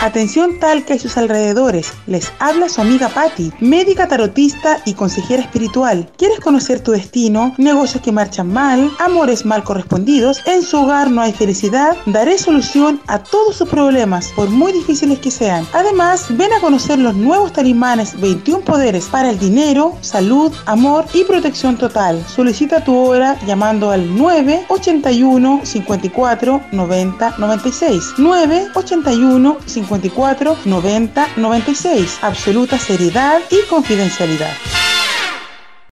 Atención Talca y sus alrededores. Les habla su amiga Patti, médica tarotista y consejera espiritual. ¿Quieres conocer tu destino? Negocios que marchan mal, amores mal correspondidos, en su hogar no hay felicidad. Daré solución a todos sus problemas, por muy difíciles que sean. Además, ven a conocer los nuevos talismanes 21 poderes para el dinero, salud, amor y protección total. Solicita tu hora llamando al 981 54 90 96. 981 54 90 96. Absoluta seriedad y confidencialidad.